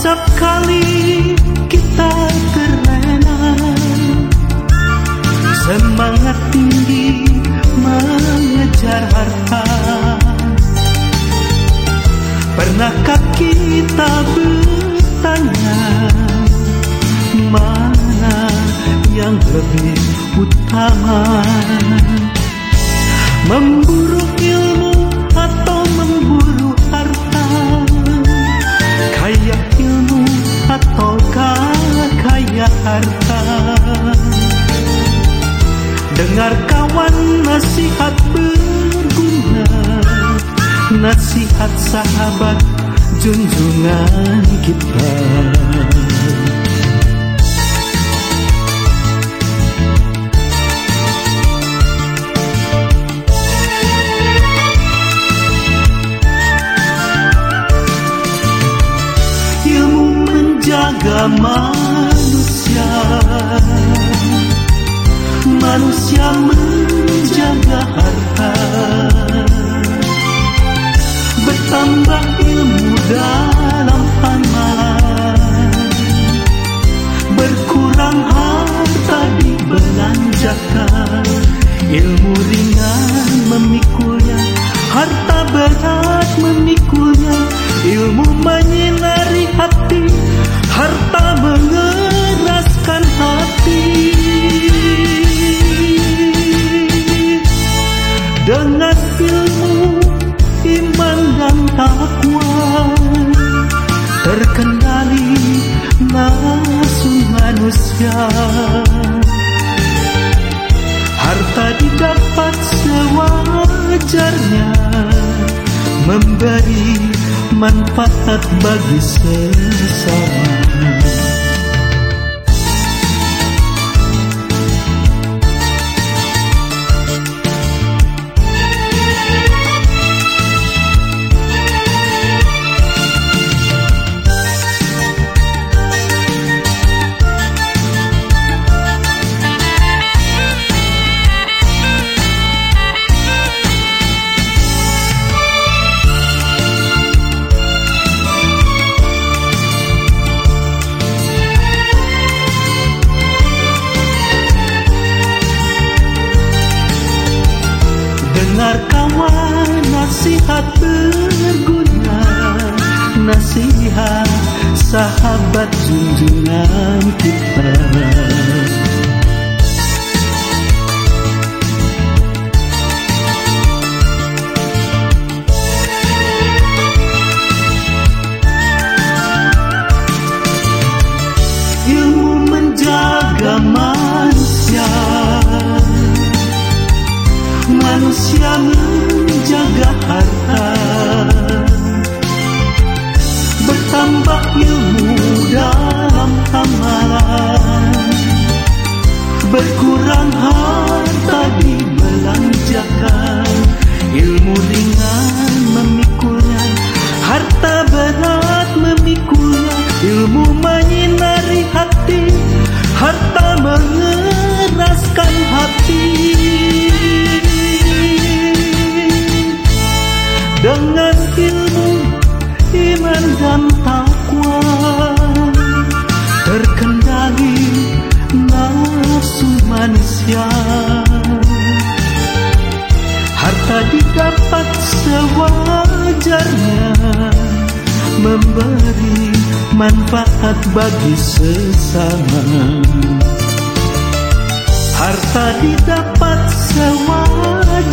Acap kali kita terlena Semangat tinggi mengejar harta. Pernahkah kita bertanya Mana yang lebih utama harta. Dengar kawan nasihat berguna. Nasihat sahabat junjungan kita. Ilmu menjaga manusia Manusia menjaga harta. Bertambah ilmu dalam amalan. Berkurang harta dibelanjakan. Ilmu ringan memikulnya. Harta berat memikulnya takwa Terkendali nafsu manusia. Harta didapat sewajarnya. Memberi manfaat bagi sesama sahabat junjungan kita. Ilmu menjaga manusia. Manusia menjaga harta Bertambah ilmu dalam amalan harta didapat sewajarnya memberi manfaat bagi sesama. Harta didapat sewajarnya